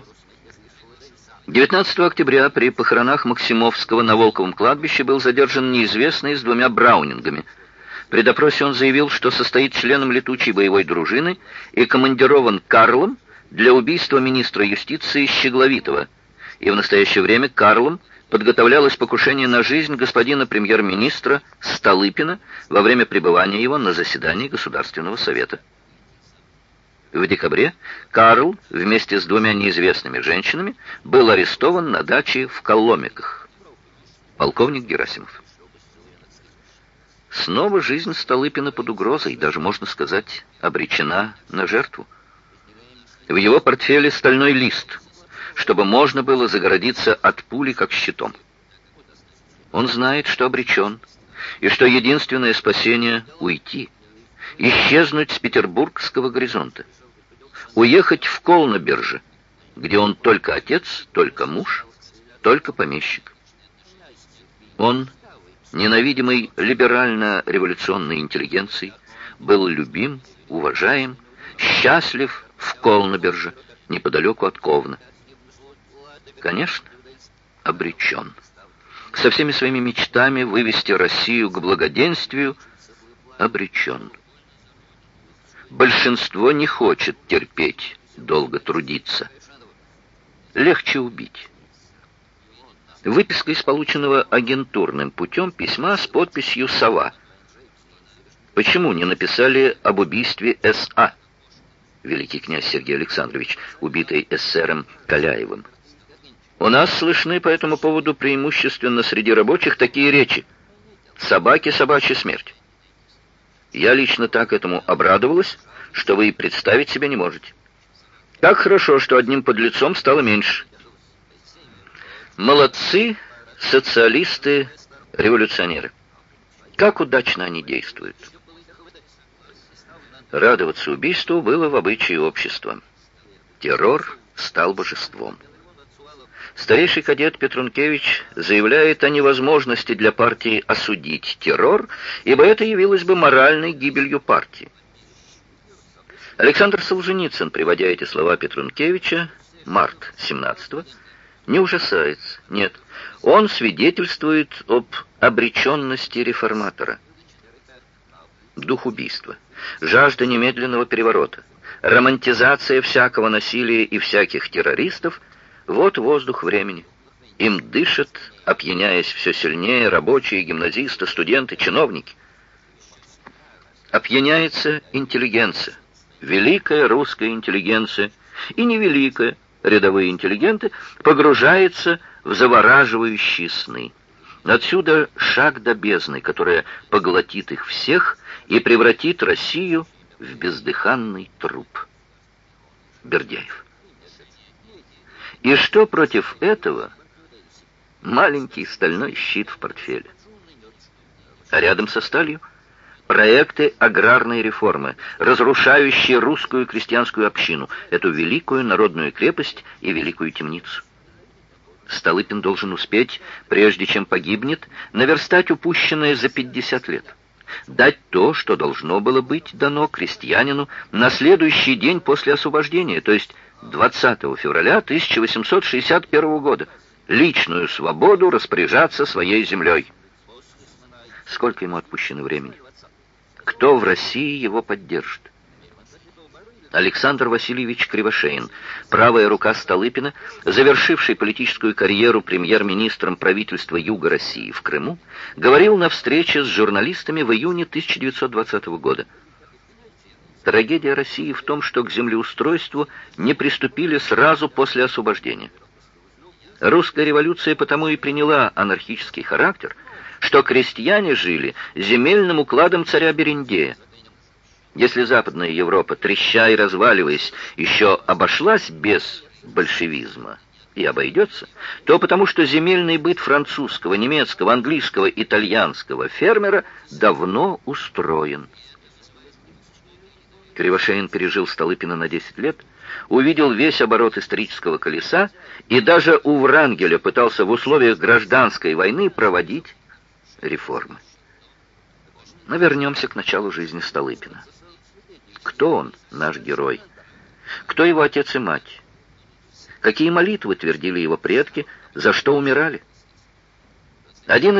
Седьмое. 19 октября при похоронах Максимовского на Волковом кладбище был задержан неизвестный с двумя браунингами. При допросе он заявил, что состоит членом летучей боевой дружины и командирован Карлом для убийства министра юстиции Щегловитова. И в настоящее время Карлом подготовлялось покушение на жизнь господина премьер-министра Столыпина во время пребывания его на заседании Государственного совета. В декабре Карл вместе с двумя неизвестными женщинами был арестован на даче в Коломиках. Полковник Герасимов. Снова жизнь Столыпина под угрозой, даже, можно сказать, обречена на жертву. В его портфеле стальной лист, чтобы можно было загородиться от пули, как щитом. Он знает, что обречен, и что единственное спасение — уйти, исчезнуть с петербургского горизонта уехать в Колноберже, где он только отец, только муж, только помещик. Он, ненавидимый либерально-революционной интеллигенцией, был любим, уважаем, счастлив в Колноберже, неподалеку от Ковна. Конечно, обречен. Со всеми своими мечтами вывести Россию к благоденствию обречен. Большинство не хочет терпеть, долго трудиться. Легче убить. Выписка из полученного агентурным путем письма с подписью «Сова». Почему не написали об убийстве С.А., великий князь Сергей Александрович, убитый эсером Каляевым? У нас слышны по этому поводу преимущественно среди рабочих такие речи. «Собаки, собачья смерть». Я лично так этому обрадовалась, что вы и представить себе не можете. Как хорошо, что одним подлецом стало меньше. Молодцы социалисты, революционеры. Как удачно они действуют. Радоваться убийству было в обычае общества. Террор стал божеством. Старейший кадет Петрункевич заявляет о невозможности для партии осудить террор, ибо это явилось бы моральной гибелью партии. Александр Солженицын, приводя эти слова Петрункевича, март 17-го, не ужасается, нет, он свидетельствует об обреченности реформатора. Дух убийства, жажда немедленного переворота, романтизация всякого насилия и всяких террористов – вот воздух времени. Им дышат, опьяняясь все сильнее, рабочие, гимназисты, студенты, чиновники. Опьяняется интеллигенция, великая русская интеллигенция, и невеликая, рядовые интеллигенты, погружается в завораживающие сны. Отсюда шаг до бездны, которая поглотит их всех и превратит Россию в бездыханный труп. Бердяев. И что против этого? Маленький стальной щит в портфеле. А рядом со сталью проекты аграрной реформы, разрушающие русскую крестьянскую общину, эту великую народную крепость и великую темницу. Столыпин должен успеть, прежде чем погибнет, наверстать упущенное за 50 лет. Дать то, что должно было быть дано крестьянину на следующий день после освобождения, то есть 20 февраля 1861 года личную свободу распоряжаться своей землей. Сколько ему отпущено времени? Кто в России его поддержит? Александр Васильевич Кривошеин, правая рука Столыпина, завершивший политическую карьеру премьер-министром правительства Юга России в Крыму, говорил на встрече с журналистами в июне 1920 года – Трагедия России в том, что к землеустройству не приступили сразу после освобождения. Русская революция потому и приняла анархический характер, что крестьяне жили земельным укладом царя Берендея. Если Западная Европа, треща и разваливаясь, еще обошлась без большевизма и обойдется, то потому что земельный быт французского, немецкого, английского, итальянского фермера давно устроен. Кривошеин пережил Столыпина на 10 лет, увидел весь оборот исторического колеса и даже у Врангеля пытался в условиях гражданской войны проводить реформы. Но вернемся к началу жизни Столыпина. Кто он, наш герой? Кто его отец и мать? какие молитвы твердили его предки, за что умирали. Один